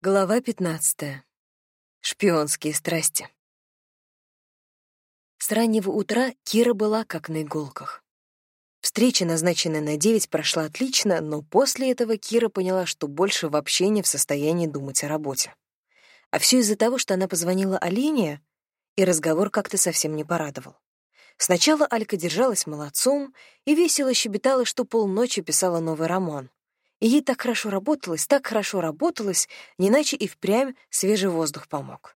Глава 15. Шпионские страсти. С раннего утра Кира была как на иголках. Встреча, назначенная на девять, прошла отлично, но после этого Кира поняла, что больше вообще не в состоянии думать о работе. А все из-за того, что она позвонила Алине, и разговор как-то совсем не порадовал. Сначала Алька держалась молодцом и весело щебетала, что полночи писала новый роман. И ей так хорошо работалось, так хорошо работалось, не иначе и впрямь свежий воздух помог.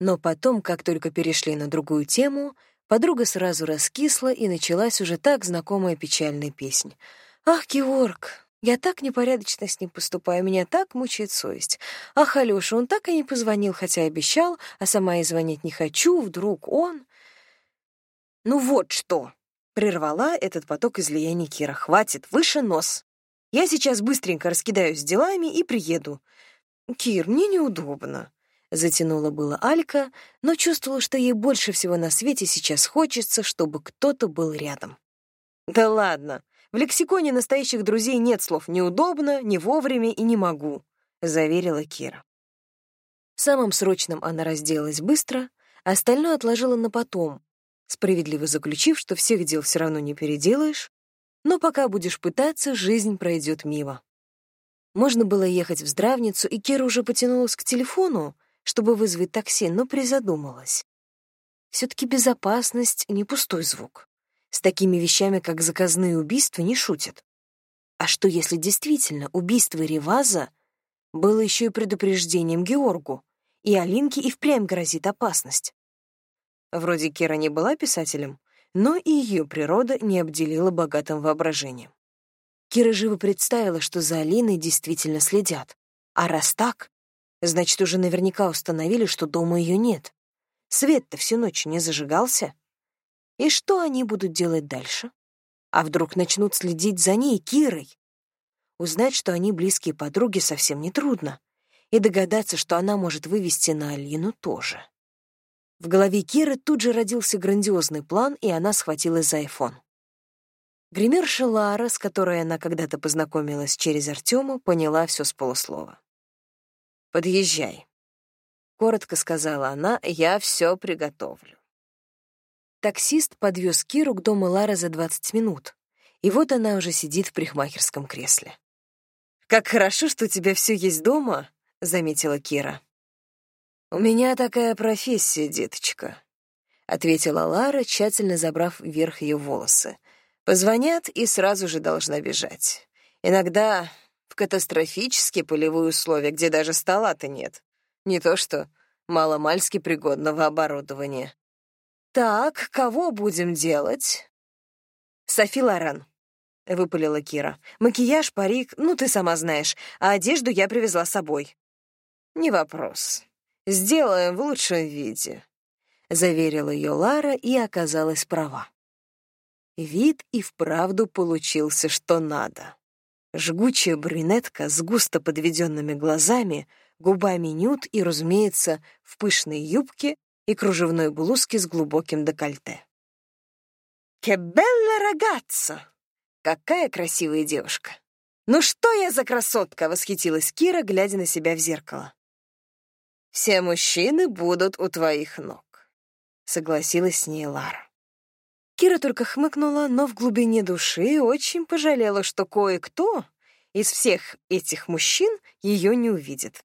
Но потом, как только перешли на другую тему, подруга сразу раскисла, и началась уже так знакомая печальная песня. «Ах, Георг, я так непорядочно с ним поступаю, меня так мучает совесть. Ах, Алёша, он так и не позвонил, хотя обещал, а сама и звонить не хочу, вдруг он...» «Ну вот что!» — прервала этот поток излияний Кира. «Хватит, выше нос!» Я сейчас быстренько раскидаюсь с делами и приеду. Кир, мне неудобно. Затянула было Алька, но чувствовала, что ей больше всего на свете сейчас хочется, чтобы кто-то был рядом. Да ладно, в лексиконе настоящих друзей нет слов «неудобно», «не вовремя» и «не могу», — заверила Кира. Самым срочным она разделалась быстро, а остальное отложила на потом, справедливо заключив, что всех дел все равно не переделаешь, но пока будешь пытаться, жизнь пройдет мимо. Можно было ехать в здравницу, и Кира уже потянулась к телефону, чтобы вызвать такси, но призадумалась. Все-таки безопасность — не пустой звук. С такими вещами, как заказные убийства, не шутят. А что, если действительно убийство Реваза было еще и предупреждением Георгу, и Алинке и впрямь грозит опасность? Вроде Кира не была писателем, но и ее природа не обделила богатым воображением. Кира живо представила, что за Алиной действительно следят. А раз так, значит, уже наверняка установили, что дома ее нет. Свет-то всю ночь не зажигался. И что они будут делать дальше? А вдруг начнут следить за ней, Кирой? Узнать, что они близкие подруги, совсем нетрудно. И догадаться, что она может вывести на Алину, тоже. В голове Киры тут же родился грандиозный план, и она схватилась за айфон. Гримерша Лара, с которой она когда-то познакомилась через Артема, поняла все с полуслова. «Подъезжай», — коротко сказала она, — «я все приготовлю». Таксист подвез Киру к дому Лары за 20 минут, и вот она уже сидит в парикмахерском кресле. «Как хорошо, что у тебя все есть дома», — заметила Кира. «У меня такая профессия, деточка», — ответила Лара, тщательно забрав вверх ее волосы. «Позвонят и сразу же должна бежать. Иногда в катастрофические полевые условия, где даже стола-то нет. Не то что маломальски пригодного оборудования. «Так, кого будем делать?» «Софи Лоран», — выпалила Кира. «Макияж, парик, ну, ты сама знаешь, а одежду я привезла с собой». «Не вопрос», Сделаем в лучшем виде», — заверила ее Лара и оказалась права. Вид и вправду получился что надо. Жгучая брюнетка с густо подведенными глазами, губами нюд и, разумеется, в пышной юбке и кружевной блузке с глубоким декольте. «Кебелла рагazzo!» Какая красивая девушка! «Ну что я за красотка!» — восхитилась Кира, глядя на себя в зеркало. Все мужчины будут у твоих ног», — согласилась с ней Лара. Кира только хмыкнула, но в глубине души очень пожалела, что кое-кто из всех этих мужчин ее не увидит.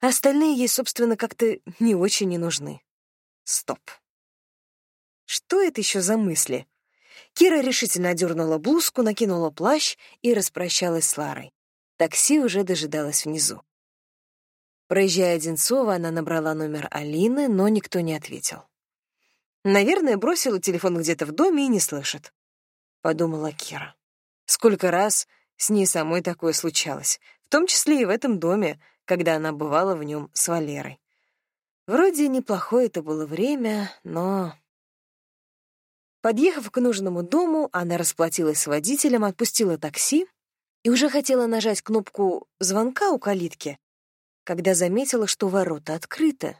Остальные ей, собственно, как-то не очень не нужны. Стоп. Что это еще за мысли? Кира решительно одернула блузку, накинула плащ и распрощалась с Ларой. Такси уже дожидалось внизу. Проезжая Одинцово, она набрала номер Алины, но никто не ответил. Наверное, бросила телефон где-то в доме и не слышит. Подумала Кира. Сколько раз с ней самой такое случалось, в том числе и в этом доме, когда она бывала в нем с Валерой. Вроде неплохое это было время, но... Подъехав к нужному дому, она расплатилась с водителем, отпустила такси и уже хотела нажать кнопку звонка у калитки, когда заметила, что ворота открыты.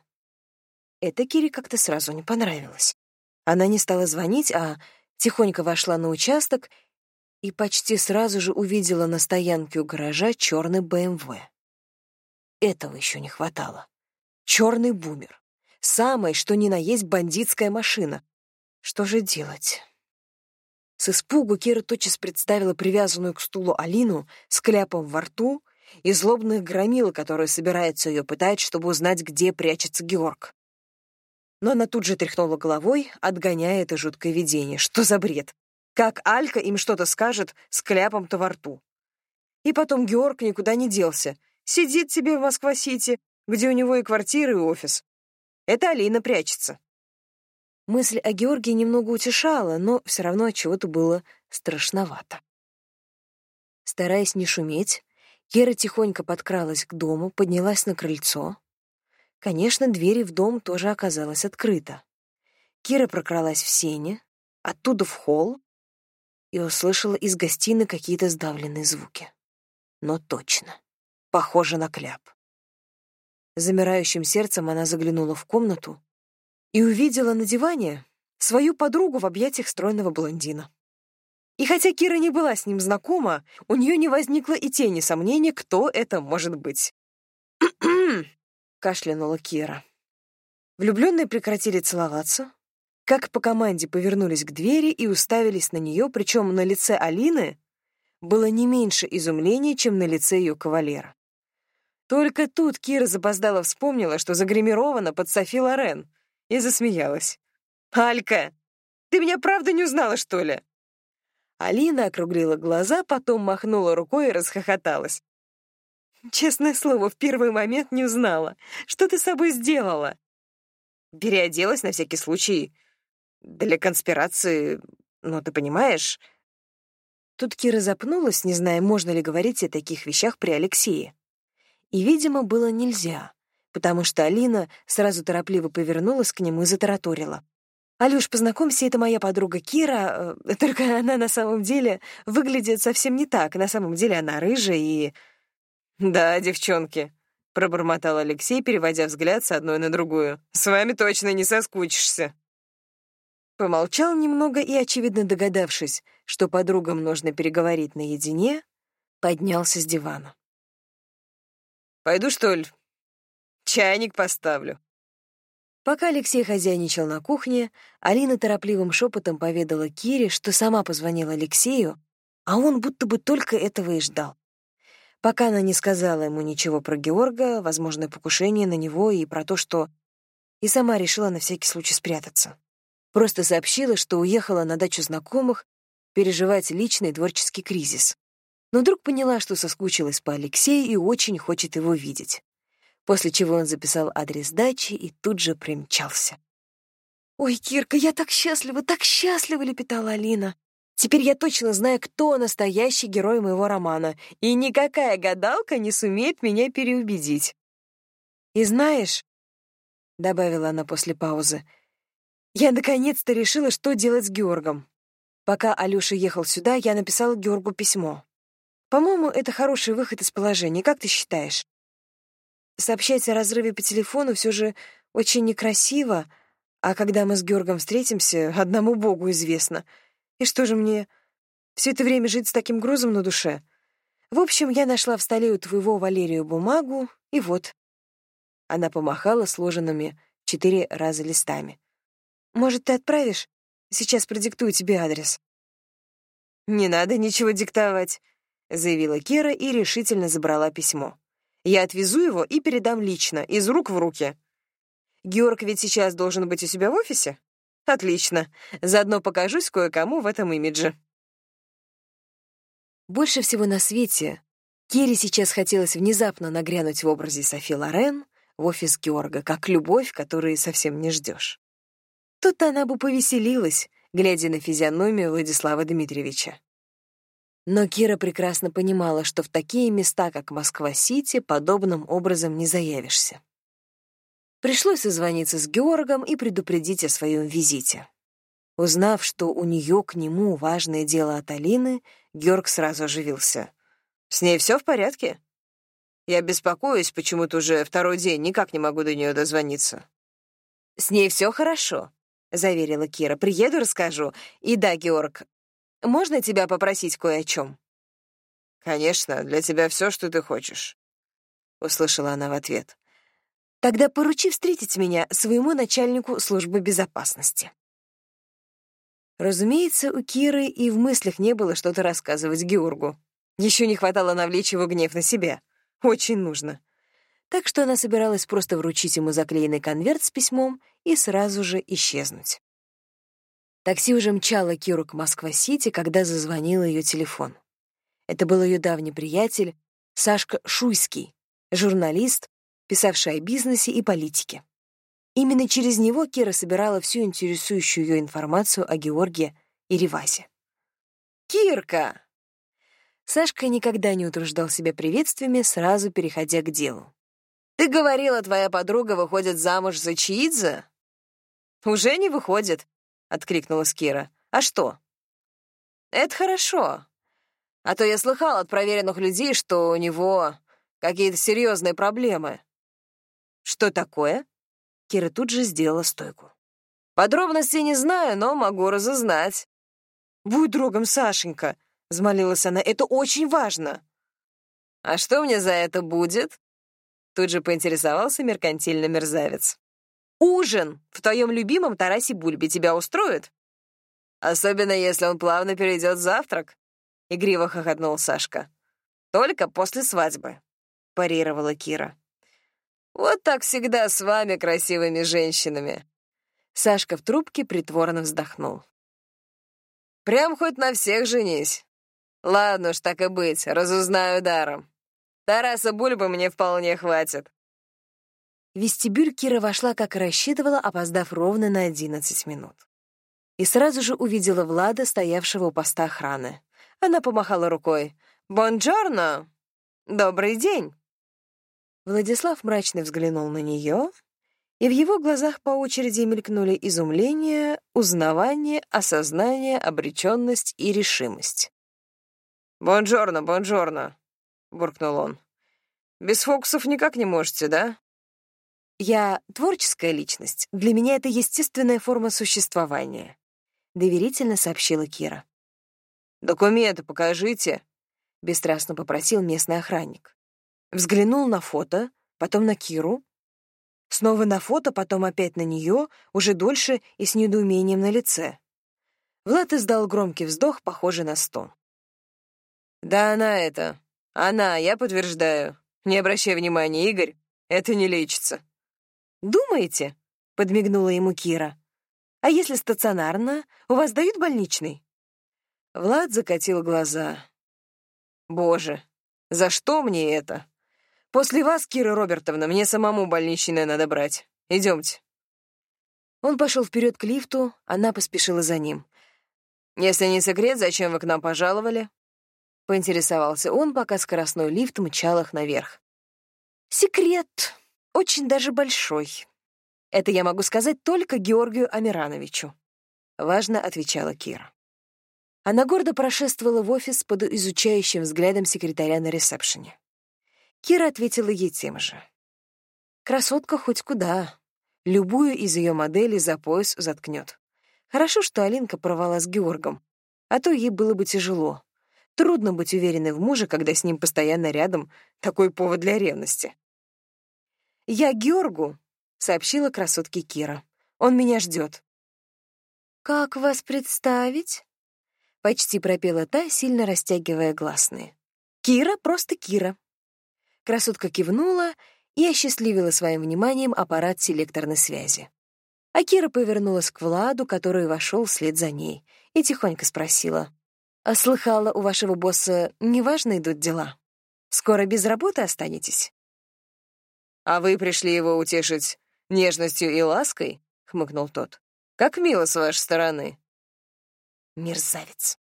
Это Кире как-то сразу не понравилось. Она не стала звонить, а тихонько вошла на участок и почти сразу же увидела на стоянке у гаража черный БМВ. Этого еще не хватало. Черный бумер. Самое, что ни на есть бандитская машина. Что же делать? С испугу Кира тотчас представила привязанную к стулу Алину с кляпом во рту и злобных громил, которые собираются ее пытать, чтобы узнать, где прячется Георг. Но она тут же тряхнула головой, отгоняя это жуткое видение. Что за бред? Как Алька им что-то скажет с кляпом-то во рту? И потом Георг никуда не делся. Сидит себе в Москва-Сити, где у него и квартира, и офис. Это Алина прячется. Мысль о Георгии немного утешала, но все равно от чего-то было страшновато. Стараясь не шуметь, Кира тихонько подкралась к дому, поднялась на крыльцо. Конечно, двери в дом тоже оказалась открыта. Кира прокралась в сене, оттуда в холл и услышала из гостиной какие-то сдавленные звуки. Но точно. Похоже на кляп. Замирающим сердцем она заглянула в комнату и увидела на диване свою подругу в объятиях стройного блондина. И хотя Кира не была с ним знакома, у нее не возникло и тени сомнения, кто это может быть. кашлянула Кира. Влюбленные прекратили целоваться, как по команде повернулись к двери и уставились на нее, причем на лице Алины было не меньше изумления, чем на лице ее кавалера. Только тут Кира запоздала вспомнила, что загримирована под Софи Лорен, и засмеялась. «Алька, ты меня правда не узнала, что ли?» Алина округлила глаза, потом махнула рукой и расхохоталась. «Честное слово, в первый момент не узнала. Что ты с собой сделала?» «Переоделась на всякий случай. Для конспирации, ну, ты понимаешь...» Тут Кира запнулась, не зная, можно ли говорить о таких вещах при Алексее. И, видимо, было нельзя, потому что Алина сразу торопливо повернулась к нему и затараторила. «Алёш, познакомься, это моя подруга Кира, э, только она на самом деле выглядит совсем не так. На самом деле она рыжая и...» «Да, девчонки», — пробормотал Алексей, переводя взгляд с одной на другую. «С вами точно не соскучишься». Помолчал немного и, очевидно догадавшись, что подругам нужно переговорить наедине, поднялся с дивана. «Пойду, что ли? Чайник поставлю». Пока Алексей хозяйничал на кухне, Алина торопливым шепотом поведала Кире, что сама позвонила Алексею, а он будто бы только этого и ждал. Пока она не сказала ему ничего про Георга, возможное покушение на него и про то, что... И сама решила на всякий случай спрятаться. Просто сообщила, что уехала на дачу знакомых переживать личный творческий кризис. Но вдруг поняла, что соскучилась по Алексею и очень хочет его видеть. После чего он записал адрес дачи и тут же примчался. «Ой, Кирка, я так счастлива, так счастлива!» — лепетала Алина. «Теперь я точно знаю, кто настоящий герой моего романа, и никакая гадалка не сумеет меня переубедить». «И знаешь...» — добавила она после паузы — я наконец-то решила, что делать с Георгом. Пока Алёша ехал сюда, я написала Георгу письмо. По-моему, это хороший выход из положения, как ты считаешь? Сообщать о разрыве по телефону все же очень некрасиво, а когда мы с Георгом встретимся, одному Богу известно. И что же мне, все это время жить с таким грузом на душе? В общем, я нашла в столе у твоего Валерию бумагу, и вот. Она помахала сложенными четыре раза листами. Может, ты отправишь? Сейчас продиктую тебе адрес». «Не надо ничего диктовать», — заявила Кира и решительно забрала письмо. «Я отвезу его и передам лично, из рук в руки. Георг ведь сейчас должен быть у себя в офисе? Отлично. Заодно покажусь кое-кому в этом имидже». Больше всего на свете Кире сейчас хотелось внезапно нагрянуть в образе Софи Лорен в офис Георга, как любовь, которой совсем не ждешь. Тут она бы повеселилась, глядя на физиономию Владислава Дмитриевича. Но Кира прекрасно понимала, что в такие места, как Москва-Сити, подобным образом не заявишься. Пришлось созвониться с Георгом и предупредить о своем визите. Узнав, что у нее к нему важное дело от Алины, Георг сразу оживился. «С ней все в порядке? Я беспокоюсь, почему-то уже второй день никак не могу до нее дозвониться». «С ней все хорошо», — заверила Кира. «Приеду, расскажу. И да, Георг, можно тебя попросить кое о чем?» «Конечно, для тебя все, что ты хочешь». — услышала она в ответ. «Тогда поручи встретить меня своему начальнику службы безопасности». Разумеется, у Киры и в мыслях не было что-то рассказывать Георгу. Еще не хватало навлечь его гнев на себя. Очень нужно. Так что она собиралась просто вручить ему заклеенный конверт с письмом и сразу же исчезнуть. Такси уже мчало Киру к Москва-Сити, когда зазвонил ее телефон. Это был ее давний приятель Сашка Шуйский, журналист, писавший о бизнесе и политике. Именно через него Кира собирала всю интересующую ее информацию о Георгии и Ревасе. «Кирка!» Сашка никогда не утруждал себя приветствиями, сразу переходя к делу. «Ты говорила, твоя подруга выходит замуж за Чиидзе?» «Уже не выходит», — откликнулась Кира. «А что?» «Это хорошо. А то я слыхал от проверенных людей, что у него какие-то серьезные проблемы». «Что такое?» Кира тут же сделала стойку. «Подробностей не знаю, но могу разузнать». «Будь другом, Сашенька», — взмолилась она, — «это очень важно». «А что мне за это будет?» Тут же поинтересовался меркантильный мерзавец. «Ужин в твоем любимом Тарасе Бульбе тебя устроит?» «Особенно, если он плавно перейдет завтрак», — игриво хохотнул Сашка. «Только после свадьбы», — парировала Кира. «Вот так всегда с вами, красивыми женщинами». Сашка в трубке притворно вздохнул. «Прям хоть на всех женись. Ладно уж, так и быть, разузнаю даром. Тараса Бульбы мне вполне хватит. Вестибюль Кира вошла, как и рассчитывала, опоздав ровно на одиннадцать минут. И сразу же увидела Влада, стоявшего у поста охраны. Она помахала рукой. «Бонджорно! Добрый день!» Владислав мрачно взглянул на нее, и в его глазах по очереди мелькнули изумление, узнавание, осознание, обреченность и решимость. «Бонжорно, бонжорно», — буркнул он. «Без фокусов никак не можете, да?» «Я творческая личность. Для меня это естественная форма существования», — доверительно сообщила Кира. «Документы покажите», — бесстрастно попросил местный охранник. Взглянул на фото, потом на Киру, снова на фото, потом опять на нее, уже дольше и с недоумением на лице. Влад издал громкий вздох, похожий на стон. «Да она это. Она, я подтверждаю. Не обращай внимания, Игорь. Это не лечится». «Думаете?» — подмигнула ему Кира. «А если стационарно, у вас дают больничный?» Влад закатил глаза. «Боже, за что мне это? После вас, Кира Робертовна, мне самому больничное надо брать. Идемте». Он пошел вперед к лифту, она поспешила за ним. «Если не секрет, зачем вы к нам пожаловали?» — поинтересовался он, пока скоростной лифт мчал их наверх. «Секрет. Очень даже большой. Это я могу сказать только Георгию Амирановичу», — важно отвечала Кира. Она гордо прошествовала в офис под изучающим взглядом секретаря на ресепшене. Кира ответила ей тем же. «Красотка хоть куда. Любую из ее моделей за пояс заткнет. Хорошо, что Алинка порвала с Георгом, а то ей было бы тяжело. Трудно быть уверенной в муже, когда с ним постоянно рядом такой повод для ревности. «Я Георгу», — сообщила красотке Кира. «Он меня ждет». «Как вас представить?» — почти пропела та, сильно растягивая гласные. «Кира, просто Кира». Красотка кивнула и осчастливила своим вниманием аппарат селекторной связи. А Кира повернулась к Владу, который вошел вслед за ней, и тихонько спросила. А слыхала, у вашего босса неважно идут дела. Скоро без работы останетесь?» «А вы пришли его утешить нежностью и лаской?» — хмыкнул тот. «Как мило с вашей стороны». Мерзавец.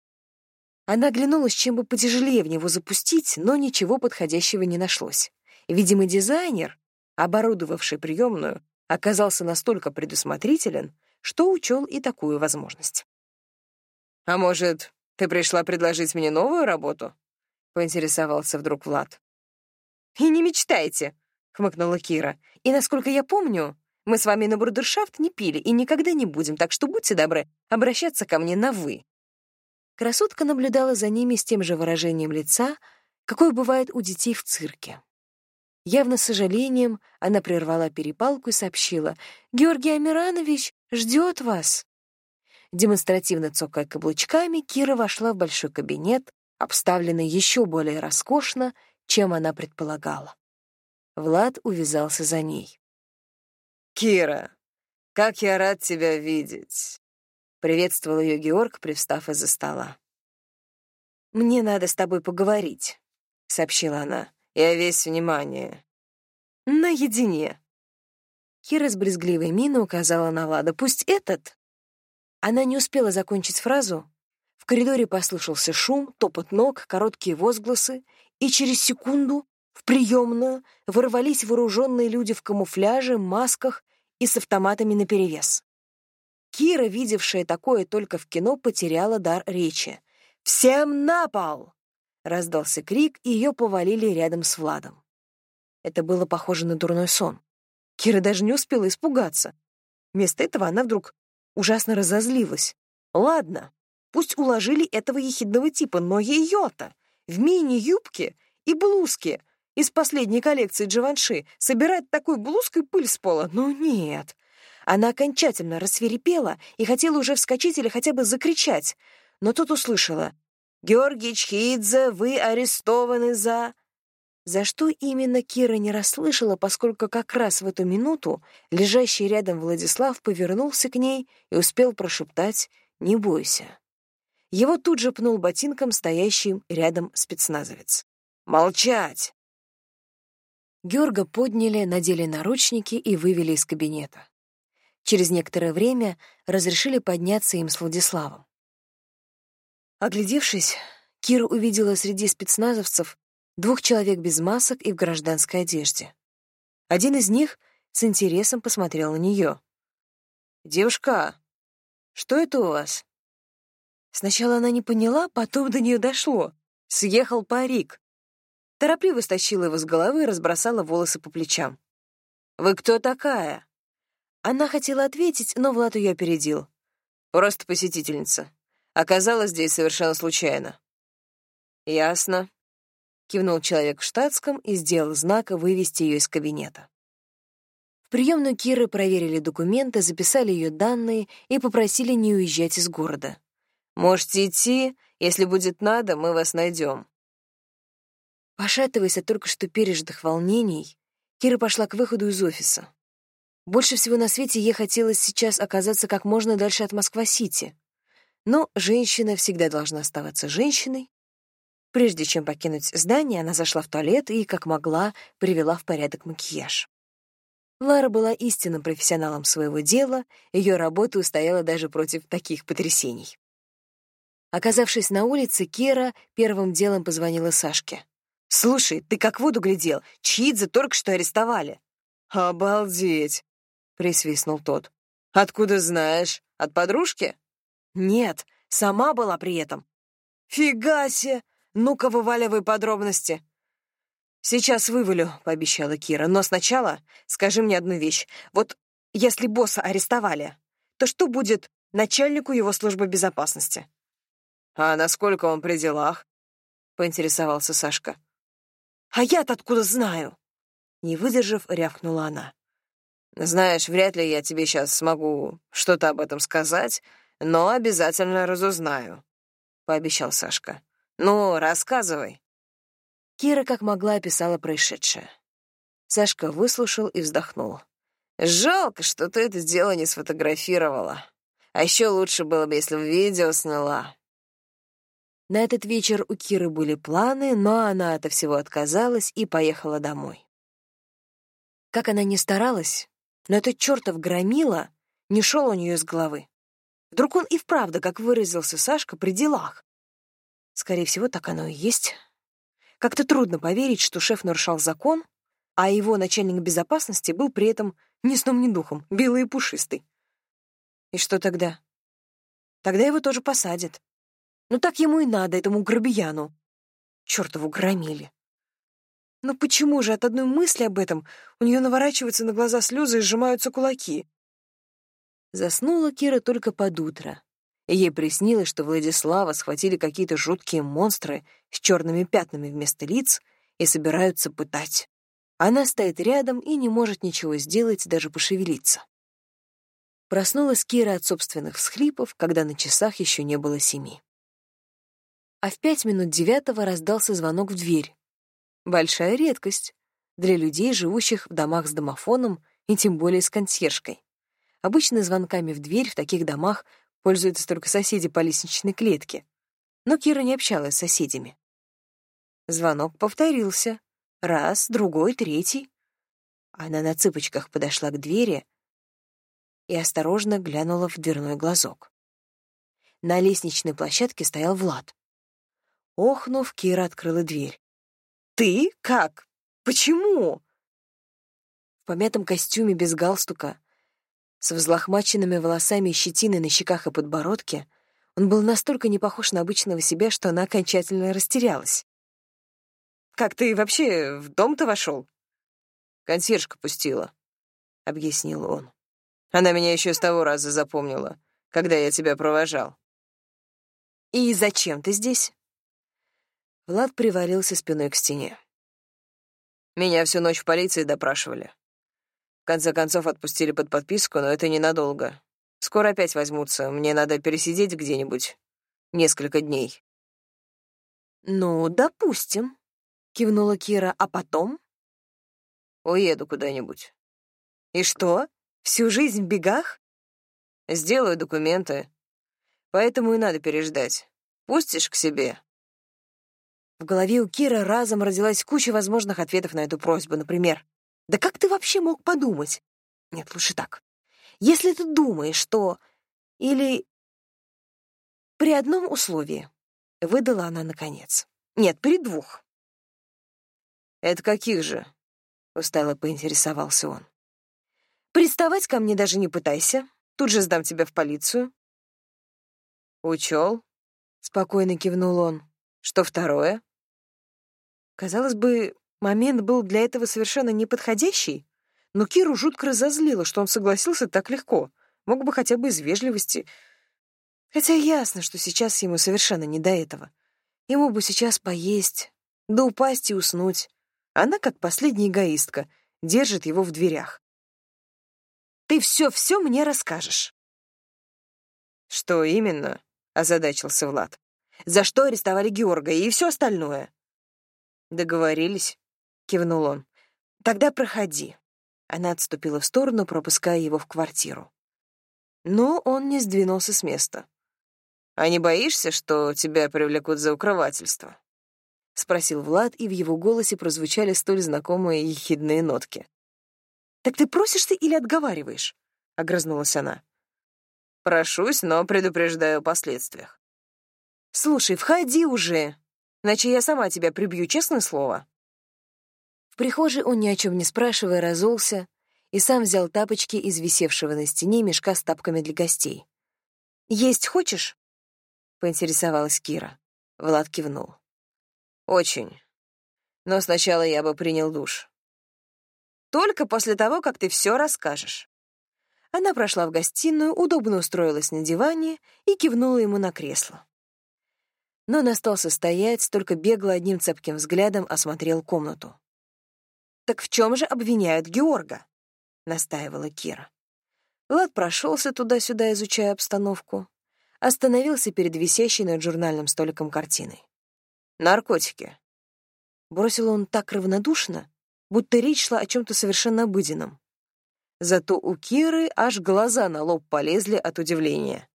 Она оглянулась, чем бы потяжелее в него запустить, но ничего подходящего не нашлось. Видимо, дизайнер, оборудовавший приемную, оказался настолько предусмотрителен, что учел и такую возможность. «А может, «Ты пришла предложить мне новую работу?» — поинтересовался вдруг Влад. «И не мечтайте», — хмыкнула Кира. «И насколько я помню, мы с вами на брудершафт не пили и никогда не будем, так что будьте добры обращаться ко мне на «вы». Красотка наблюдала за ними с тем же выражением лица, какое бывает у детей в цирке. Явно с сожалением она прервала перепалку и сообщила, «Георгий Амиранович ждет вас». Демонстративно цокая каблучками, Кира вошла в большой кабинет, обставленный еще более роскошно, чем она предполагала. Влад увязался за ней. «Кира, как я рад тебя видеть!» — приветствовал ее Георг, привстав из-за стола. «Мне надо с тобой поговорить», — сообщила она. «Я весь внимание». «Наедине». Кира с брезгливой миной указала на Влада. «Пусть этот...» Она не успела закончить фразу. В коридоре послышался шум, топот ног, короткие возгласы, и через секунду в приемную ворвались вооруженные люди в камуфляже, масках и с автоматами наперевес. Кира, видевшая такое только в кино, потеряла дар речи. «Всем на пол!» — раздался крик, и ее повалили рядом с Владом. Это было похоже на дурной сон. Кира даже не успела испугаться. Вместо этого она вдруг ужасно разозлилась. Ладно, пусть уложили этого ехидного типа, но ее-то в мини-юбке и блузке — из последней коллекции Джованши собирать такой блузкой пыль с пола? Ну нет. Она окончательно рассверепела и хотела уже вскочить или хотя бы закричать, но тут услышала. «Георгий Чхидзе, вы арестованы за...» За что именно Кира не расслышала, поскольку как раз в эту минуту лежащий рядом Владислав повернулся к ней и успел прошептать «Не бойся». Его тут же пнул ботинком стоящий рядом спецназовец. «Молчать!» Георга подняли, надели наручники и вывели из кабинета. Через некоторое время разрешили подняться им с Владиславом. Оглядевшись, Кира увидела среди спецназовцев двух человек без масок и в гражданской одежде. Один из них с интересом посмотрел на нее. «Девушка, что это у вас?» Сначала она не поняла, потом до нее дошло. Съехал парик. Торопливо стащила его с головы и разбросала волосы по плечам. «Вы кто такая?» Она хотела ответить, но Влад ее опередил. «Просто посетительница. Оказалась здесь совершенно случайно». «Ясно», — кивнул человек в штатском и сделал знак вывести ее из кабинета. В приемную Киры проверили документы, записали ее данные и попросили не уезжать из города. «Можете идти, если будет надо, мы вас найдем. Пошатываясь от только что пережитых волнений, Кира пошла к выходу из офиса. Больше всего на свете ей хотелось сейчас оказаться как можно дальше от Москва-Сити. Но женщина всегда должна оставаться женщиной. Прежде чем покинуть здание, она зашла в туалет и, как могла, привела в порядок макияж. Лара была истинным профессионалом своего дела, ее работа устояла даже против таких потрясений. Оказавшись на улице, Кира первым делом позвонила Сашке. «Слушай, ты как воду глядел. Чидзе только что арестовали». «Обалдеть!» — присвистнул тот. «Откуда знаешь? От подружки?» «Нет, сама была при этом». «Фига себе! Ну-ка, вываливай подробности». «Сейчас вывалю», — пообещала Кира. «Но сначала скажи мне одну вещь. Вот если босса арестовали, то что будет начальнику его службы безопасности?» «А насколько он при делах?» — поинтересовался Сашка. «А я-то откуда знаю?» Не выдержав, рявкнула она. «Знаешь, вряд ли я тебе сейчас смогу что-то об этом сказать, но обязательно разузнаю», — пообещал Сашка. «Ну, рассказывай». Кира как могла описала происшедшее. Сашка выслушал и вздохнул. «Жалко, что ты это дело не сфотографировала. А еще лучше было бы, если в видео сняла. На этот вечер у Киры были планы, но она от всего отказалась и поехала домой. Как она ни старалась, но этот чертов громила не шел у нее с головы. Вдруг он и вправду, как выразился Сашка, при делах. Скорее всего, так оно и есть. Как-то трудно поверить, что шеф нарушал закон, а его начальник безопасности был при этом ни сном, ни духом, белый и пушистый. И что тогда? Тогда его тоже посадят. Ну так ему и надо, этому гробияну. Чёртову громили. Но почему же от одной мысли об этом у нее наворачиваются на глаза слезы и сжимаются кулаки? Заснула Кира только под утро. ей приснилось, что Владислава схватили какие-то жуткие монстры с черными пятнами вместо лиц и собираются пытать. Она стоит рядом и не может ничего сделать, даже пошевелиться. Проснулась Кира от собственных всхлипов, когда на часах еще не было семи. А в пять минут девятого раздался звонок в дверь. Большая редкость для людей, живущих в домах с домофоном и тем более с консьержкой. Обычно звонками в дверь в таких домах пользуются только соседи по лестничной клетке. Но Кира не общалась с соседями. Звонок повторился. Раз, другой, третий. Она на цыпочках подошла к двери и осторожно глянула в дверной глазок. На лестничной площадке стоял Влад. Охнув, Кира открыла дверь. «Ты? Как? Почему?» В помятом костюме без галстука, с взлохмаченными волосами и щетиной на щеках и подбородке, он был настолько не похож на обычного себя, что она окончательно растерялась. «Как ты вообще в дом-то вошел?» «Консьержка пустила», — объяснил он. «Она меня еще с того раза запомнила, когда я тебя провожал». «И зачем ты здесь?» Влад привалился спиной к стене. Меня всю ночь в полиции допрашивали. В конце концов отпустили под подписку, но это ненадолго. Скоро опять возьмутся, мне надо пересидеть где-нибудь несколько дней. «Ну, допустим», — кивнула Кира, — «а потом?» «Уеду куда-нибудь». «И что, всю жизнь в бегах?» «Сделаю документы. Поэтому и надо переждать. Пустишь к себе?» В голове у Кира разом родилась куча возможных ответов на эту просьбу. Например, «Да как ты вообще мог подумать?» Нет, лучше так. «Если ты думаешь, что...» Или «При одном условии», — выдала она наконец. «Нет, при двух». «Это каких же?» — устало поинтересовался он. «Приставать ко мне даже не пытайся. Тут же сдам тебя в полицию». «Учел?» — спокойно кивнул он. «Что второе?» Казалось бы, момент был для этого совершенно неподходящий, но Киру жутко разозлило, что он согласился так легко. Мог бы хотя бы из вежливости. Хотя ясно, что сейчас ему совершенно не до этого. Ему бы сейчас поесть, да упасть и уснуть. Она, как последняя эгоистка, держит его в дверях. «Ты все-все мне расскажешь». «Что именно?» — озадачился Влад. «За что арестовали Георга и все остальное?» «Договорились», — кивнул он. «Тогда проходи». Она отступила в сторону, пропуская его в квартиру. Но он не сдвинулся с места. «А не боишься, что тебя привлекут за укрывательство?» — спросил Влад, и в его голосе прозвучали столь знакомые ехидные нотки. «Так ты просишься или отговариваешь?» — огрызнулась она. «Прошусь, но предупреждаю о последствиях». «Слушай, входи уже!» Иначе я сама тебя прибью, честное слово». В прихожей он ни о чем не спрашивая разулся и сам взял тапочки из висевшего на стене мешка с тапками для гостей. «Есть хочешь?» — поинтересовалась Кира. Влад кивнул. «Очень. Но сначала я бы принял душ». «Только после того, как ты все расскажешь». Она прошла в гостиную, удобно устроилась на диване и кивнула ему на кресло но он остался стоять, только бегло одним цепким взглядом осмотрел комнату. «Так в чем же обвиняют Георга?» — настаивала Кира. Влад прошелся туда-сюда, изучая обстановку, остановился перед висящей над журнальным столиком картиной. «Наркотики». Бросил он так равнодушно, будто речь шла о чем-то совершенно обыденном. Зато у Киры аж глаза на лоб полезли от удивления.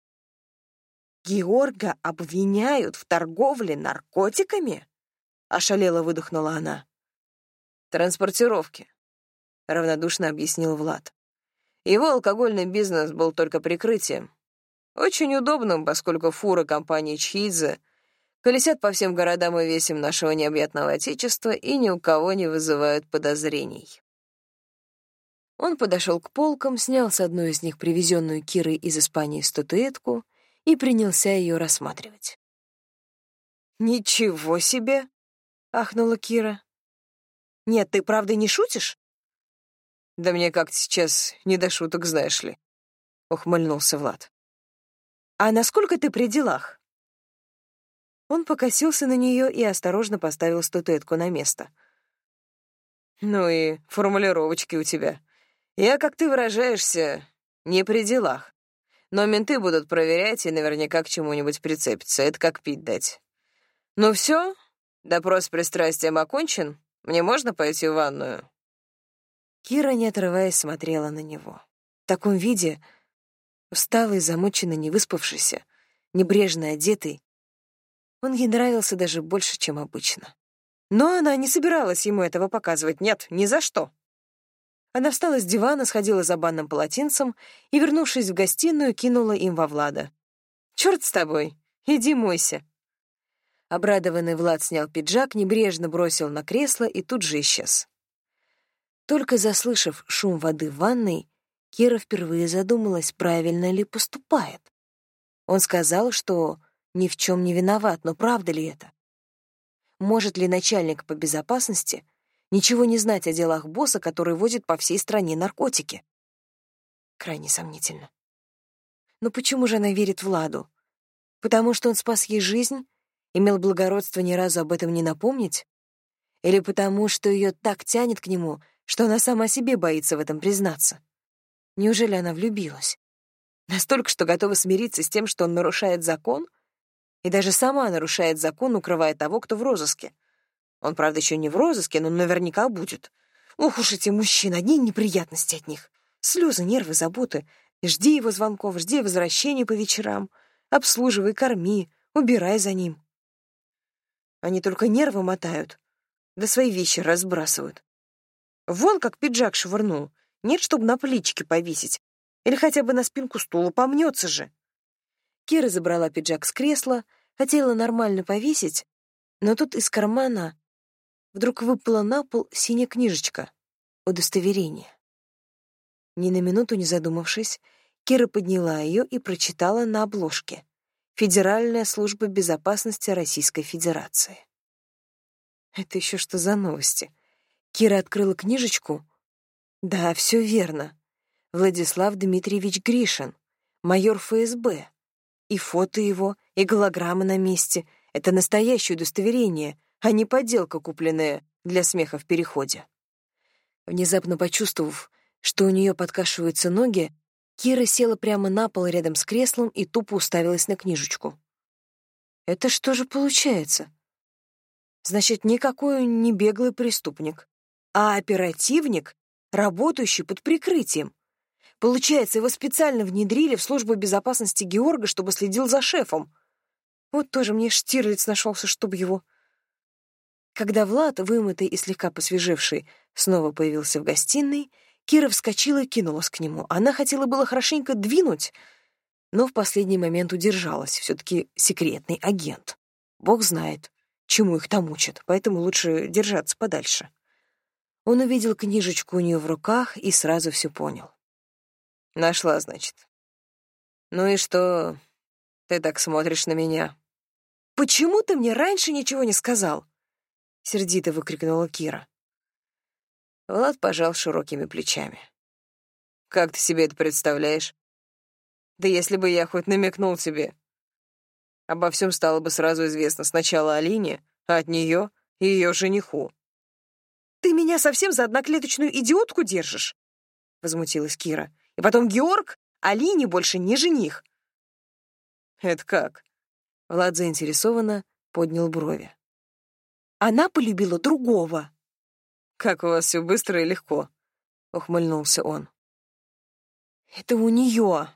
Георга обвиняют в торговле наркотиками? Ошалело выдохнула она. Транспортировки, равнодушно объяснил Влад. Его алкогольный бизнес был только прикрытием. Очень удобным, поскольку фуры компании Чхидзе колесят по всем городам и весям нашего необъятного отечества и ни у кого не вызывают подозрений. Он подошел к полкам, снял с одной из них привезенную Кирой из Испании статуэтку и принялся ее рассматривать. «Ничего себе!» — ахнула Кира. «Нет, ты правда не шутишь?» «Да мне как-то сейчас не до шуток, знаешь ли», — ухмыльнулся Влад. «А насколько ты при делах?» Он покосился на нее и осторожно поставил статуэтку на место. Ну и формулировочки у тебя. Я, как ты выражаешься, не при делах. Но менты будут проверять и наверняка к чему-нибудь прицепиться. Это как пить дать. Ну все, допрос пристрастием окончен. Мне можно пойти в ванную? Кира, не отрываясь, смотрела на него. В таком виде, усталый, замученный, невыспавшийся, небрежно одетый, он ей нравился даже больше, чем обычно. Но она не собиралась ему этого показывать. Нет, ни за что. Она встала с дивана, сходила за банным полотенцем и, вернувшись в гостиную, кинула им во Влада. «Чёрт с тобой! Иди мойся!» Обрадованный Влад снял пиджак, небрежно бросил на кресло и тут же исчез. Только заслышав шум воды в ванной, Кира впервые задумалась, правильно ли поступает. Он сказал, что ни в чем не виноват, но правда ли это? Может ли начальник по безопасности ничего не знать о делах босса, который возит по всей стране наркотики? Крайне сомнительно. Но почему же она верит Владу? Потому что он спас ей жизнь, имел благородство ни разу об этом не напомнить? Или потому, что ее так тянет к нему, что она сама себе боится в этом признаться? Неужели она влюбилась? Настолько, что готова смириться с тем, что он нарушает закон — и даже сама нарушает закон, укрывая того, кто в розыске. Он, правда, еще не в розыске, но наверняка будет. Ох уж эти мужчины, одни неприятности от них. Слезы, нервы, заботы. Жди его звонков, жди возвращения по вечерам. Обслуживай, корми, убирай за ним. Они только нервы мотают, да свои вещи разбрасывают. Вон как пиджак швырнул. Нет, чтобы на плечике повесить. Или хотя бы на спинку стула, помнется же. Кира забрала пиджак с кресла, хотела нормально повесить, но тут из кармана вдруг выпала на пол синяя книжечка, удостоверение. Ни на минуту не задумавшись, Кира подняла ее и прочитала на обложке «Федеральная служба безопасности Российской Федерации». Это еще что за новости? Кира открыла книжечку. Да, все верно. Владислав Дмитриевич Гришин, майор ФСБ. И фото его, и голограмма на месте — это настоящее удостоверение, а не подделка, купленная для смеха в переходе. Внезапно почувствовав, что у нее подкашиваются ноги, Кира села прямо на пол рядом с креслом и тупо уставилась на книжечку. Это что же получается? Значит, никакой не беглый преступник, а оперативник, работающий под прикрытием. Получается, его специально внедрили в службу безопасности Георга, чтобы следил за шефом. Вот тоже мне Штирлиц нашелся, чтобы его... Когда Влад, вымытый и слегка посвежевший, снова появился в гостиной, Кира вскочила и кинулась к нему. Она хотела было хорошенько двинуть, но в последний момент удержалась. все таки секретный агент. Бог знает, чему их там учат, поэтому лучше держаться подальше. Он увидел книжечку у нее в руках и сразу все понял. Нашла, значит. Ну и что ты так смотришь на меня? Почему ты мне раньше ничего не сказал? Сердито выкрикнула Кира. Влад пожал широкими плечами. Как ты себе это представляешь? Да если бы я хоть намекнул тебе. Обо всем стало бы сразу известно сначала Алине, а от нее и ее жениху. «Ты меня совсем за одноклеточную идиотку держишь?» — возмутилась Кира. И потом Георг Алине больше не жених. Это как? Влад заинтересованно поднял брови. Она полюбила другого. Как у вас все быстро и легко, ухмыльнулся он. Это у нее,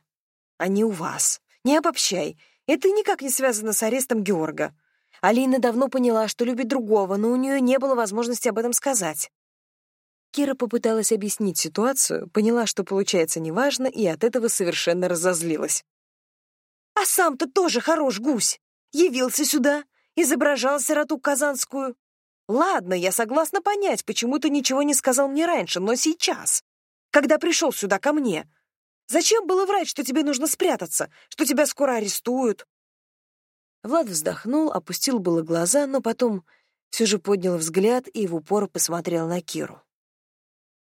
а не у вас. Не обобщай. Это никак не связано с арестом Георга. Алина давно поняла, что любит другого, но у нее не было возможности об этом сказать. Кира попыталась объяснить ситуацию, поняла, что получается неважно, и от этого совершенно разозлилась. «А сам-то тоже хорош гусь! Явился сюда, изображал сироту казанскую. Ладно, я согласна понять, почему ты ничего не сказал мне раньше, но сейчас, когда пришел сюда ко мне, зачем было врать, что тебе нужно спрятаться, что тебя скоро арестуют?» Влад вздохнул, опустил было глаза, но потом все же поднял взгляд и в упор посмотрел на Киру.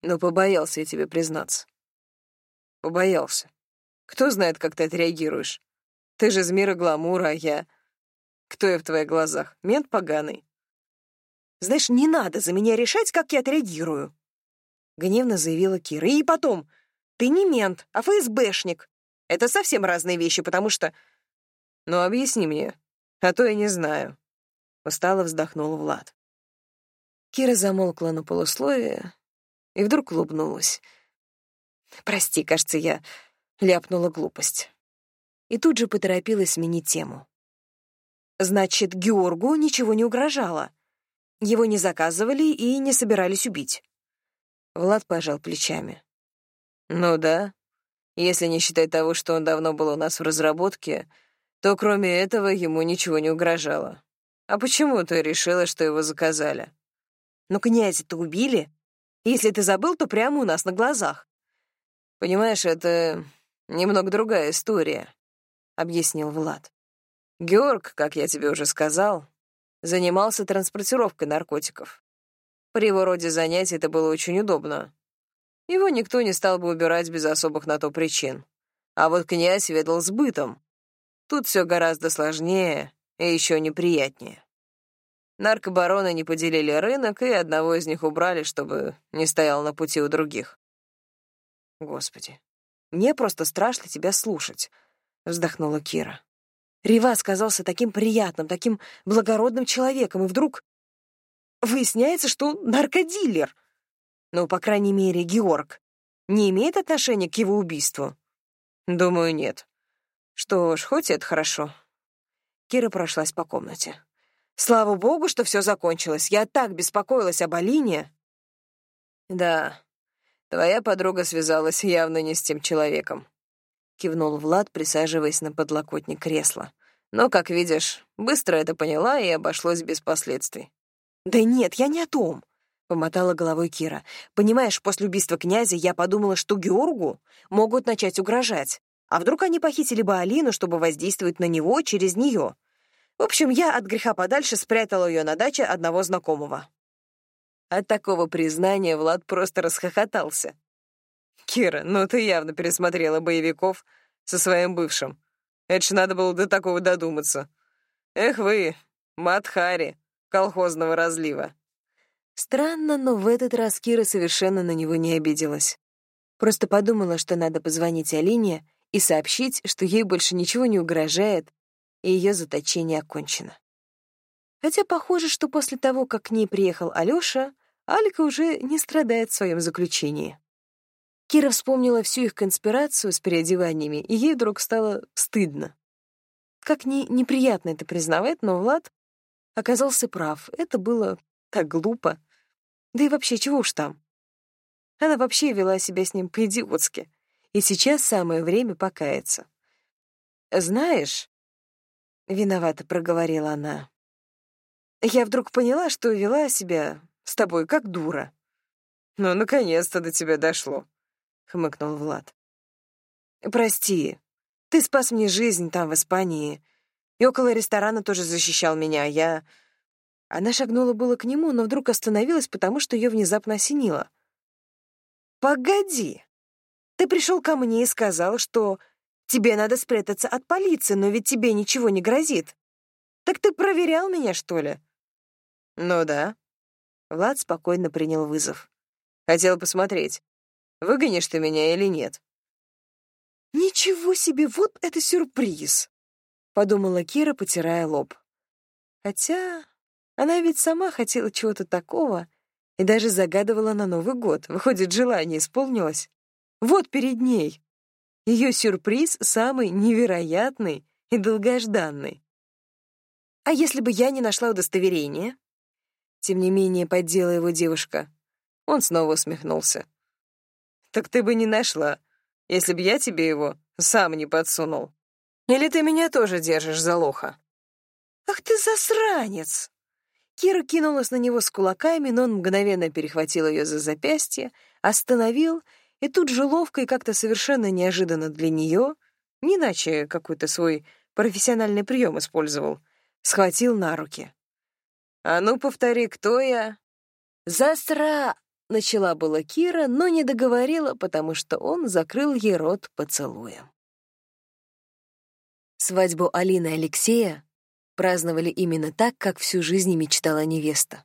Но побоялся я тебе признаться. Побоялся. Кто знает, как ты отреагируешь? Ты же из мира гламура, а я... Кто я в твоих глазах? Мент поганый. Знаешь, не надо за меня решать, как я отреагирую. Гневно заявила Кира. И потом, ты не мент, а ФСБшник. Это совсем разные вещи, потому что... Ну, объясни мне, а то я не знаю. Устало вздохнул Влад. Кира замолкла на полусловие и вдруг улыбнулась. Прости, кажется, я ляпнула глупость. И тут же поторопилась сменить тему. Значит, Георгу ничего не угрожало. Его не заказывали и не собирались убить. Влад пожал плечами. Ну да, если не считать того, что он давно был у нас в разработке, то кроме этого ему ничего не угрожало. А почему ты решила, что его заказали? Ну, князя-то убили. Если ты забыл, то прямо у нас на глазах. Понимаешь, это немного другая история, — объяснил Влад. Георг, как я тебе уже сказал, занимался транспортировкой наркотиков. При его роде занятий это было очень удобно. Его никто не стал бы убирать без особых на то причин. А вот князь ведал сбытом. Тут все гораздо сложнее и еще неприятнее. Наркобароны не поделили рынок, и одного из них убрали, чтобы не стоял на пути у других. Господи, мне просто страшно тебя слушать, вздохнула Кира. Ривас казался таким приятным, таким благородным человеком, и вдруг выясняется, что он наркодилер. Ну, по крайней мере, Георг не имеет отношения к его убийству? Думаю, нет. Что ж, хоть это хорошо. Кира прошлась по комнате. Слава богу, что все закончилось. Я так беспокоилась об Алине. Да, твоя подруга связалась явно не с тем человеком кивнул Влад, присаживаясь на подлокотник кресла. Но, как видишь, быстро это поняла и обошлось без последствий. Да нет, я не о том, помотала головой Кира. Понимаешь, после убийства князя я подумала, что Георгу могут начать угрожать. А вдруг они похитили бы Алину, чтобы воздействовать на него через нее? В общем, я от греха подальше спрятала ее на даче одного знакомого. От такого признания Влад просто расхохотался. Кира, ну ты явно пересмотрела боевиков со своим бывшим. Это ж надо было до такого додуматься. Эх вы, Матхари, колхозного разлива. Странно, но в этот раз Кира совершенно на него не обиделась. Просто подумала, что надо позвонить Алине и сообщить, что ей больше ничего не угрожает, и ее заточение окончено. Хотя похоже, что после того, как к ней приехал Алёша, Алика уже не страдает в своем заключении. Кира вспомнила всю их конспирацию с переодеваниями, и ей вдруг стало стыдно. Как ни неприятно это признавать, но Влад оказался прав. Это было так глупо. Да и вообще, чего уж там. Она вообще вела себя с ним по-идиотски. И сейчас самое время покаяться. «Знаешь...» — виновато проговорила она. «Я вдруг поняла, что вела себя с тобой как дура». «Ну, наконец-то до тебя дошло», хмыкнул Влад. Прости, ты спас мне жизнь там, в Испании. И около ресторана тоже защищал меня, я... Она шагнула было к нему, но вдруг остановилась, потому что ее внезапно осенило. «Погоди! Ты пришел ко мне и сказал, что тебе надо спрятаться от полиции, но ведь тебе ничего не грозит. Так ты проверял меня, что ли?» «Ну да». Влад спокойно принял вызов. Хотел посмотреть, Выгонишь ты меня или нет?» «Ничего себе, вот это сюрприз!» — подумала Кира, потирая лоб. Хотя она ведь сама хотела чего-то такого и даже загадывала на Новый год. Выходит, желание исполнилось. Вот перед ней. Ее сюрприз самый невероятный и долгожданный. А если бы я не нашла удостоверения? Тем не менее, поддела его девушка. Он снова усмехнулся. Так ты бы не нашла, если бы я тебе его сам не подсунул. Или ты меня тоже держишь за лоха?» «Ах ты засранец!» Кира кинулась на него с кулаками, но он мгновенно перехватил ее за запястье, остановил и тут же ловко и как-то совершенно неожиданно для нее, не иначе какой-то свой профессиональный прием использовал, схватил на руки. «А ну, повтори, кто я?» «Засра...» Начала была Кира, но не договорила, потому что он закрыл ей рот поцелуем. Свадьбу Алины и Алексея праздновали именно так, как всю жизнь мечтала невеста.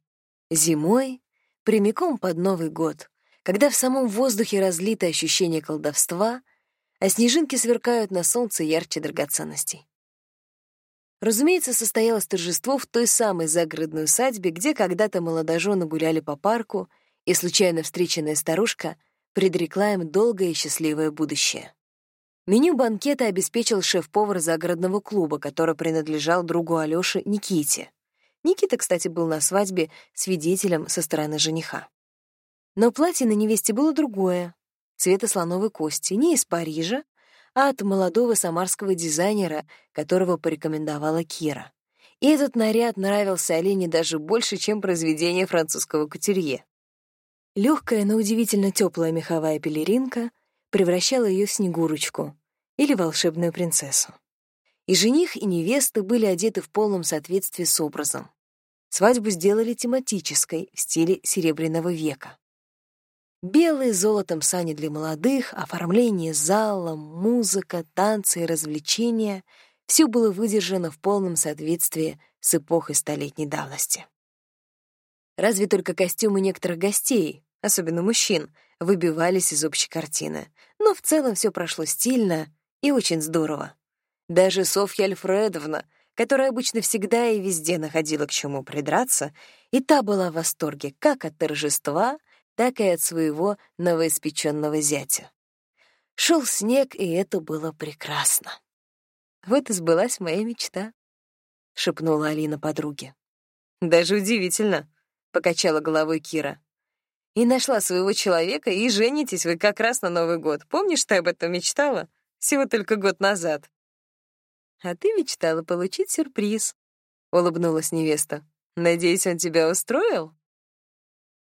Зимой, прямиком под Новый год, когда в самом воздухе разлито ощущение колдовства, а снежинки сверкают на солнце ярче драгоценностей. Разумеется, состоялось торжество в той самой загородной усадьбе, где когда-то молодожены гуляли по парку, и случайно встреченная старушка предрекла им долгое и счастливое будущее. Меню банкета обеспечил шеф-повар загородного клуба, который принадлежал другу Алёши Никите. Никита, кстати, был на свадьбе свидетелем со стороны жениха. Но платье на невесте было другое, цвета слоновой кости, не из Парижа, а от молодого самарского дизайнера, которого порекомендовала Кира. И этот наряд нравился Алине даже больше, чем произведение французского кутюрье. Легкая, но удивительно теплая меховая пелеринка превращала ее в Снегурочку или волшебную принцессу. И жених, и невеста были одеты в полном соответствии с образом. Свадьбу сделали тематической, в стиле Серебряного века. Белые золотом сани для молодых, оформление зала, музыка, танцы и развлечения — все было выдержано в полном соответствии с эпохой столетней давности. Разве только костюмы некоторых гостей, особенно мужчин, выбивались из общей картины. Но в целом все прошло стильно и очень здорово. Даже Софья Альфредовна, которая обычно всегда и везде находила к чему придраться, и та была в восторге как от торжества, так и от своего новоиспеченного зятя. Шел снег, и это было прекрасно. Вот и сбылась моя мечта, — шепнула Алина подруге. «Даже удивительно», — покачала головой Кира. «И нашла своего человека, и женитесь вы как раз на Новый год. Помнишь, ты об этом мечтала? Всего только год назад». «А ты мечтала получить сюрприз», — улыбнулась невеста. «Надеюсь, он тебя устроил?»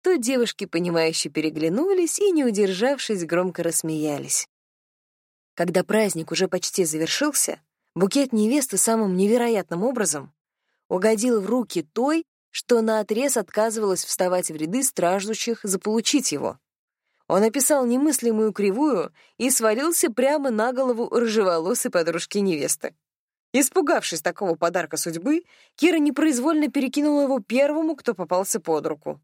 Тут девушки, понимающе переглянулись и, не удержавшись, громко рассмеялись. Когда праздник уже почти завершился, букет невесты самым невероятным образом угодил в руки той, что наотрез отказывалась вставать в ряды страждущих заполучить его. Он описал немыслимую кривую и свалился прямо на голову рыжеволосой подружки невесты. Испугавшись такого подарка судьбы, Кира непроизвольно перекинула его первому, кто попался под руку.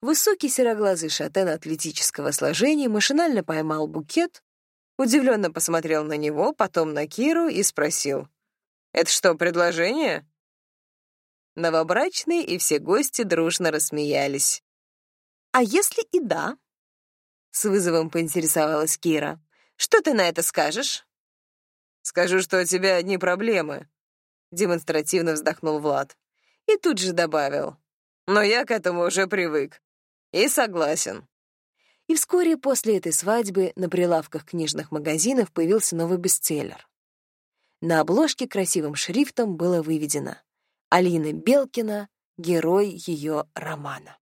Высокий сероглазый шатен атлетического сложения машинально поймал букет, удивленно посмотрел на него, потом на Киру и спросил. «Это что, предложение?» Новобрачные и все гости дружно рассмеялись. «А если и да?» С вызовом поинтересовалась Кира. «Что ты на это скажешь?» «Скажу, что у тебя одни проблемы», — демонстративно вздохнул Влад. И тут же добавил. «Но я к этому уже привык. И согласен». И вскоре после этой свадьбы на прилавках книжных магазинов появился новый бестселлер. На обложке красивым шрифтом было выведено Алина Белкина — герой ее романа.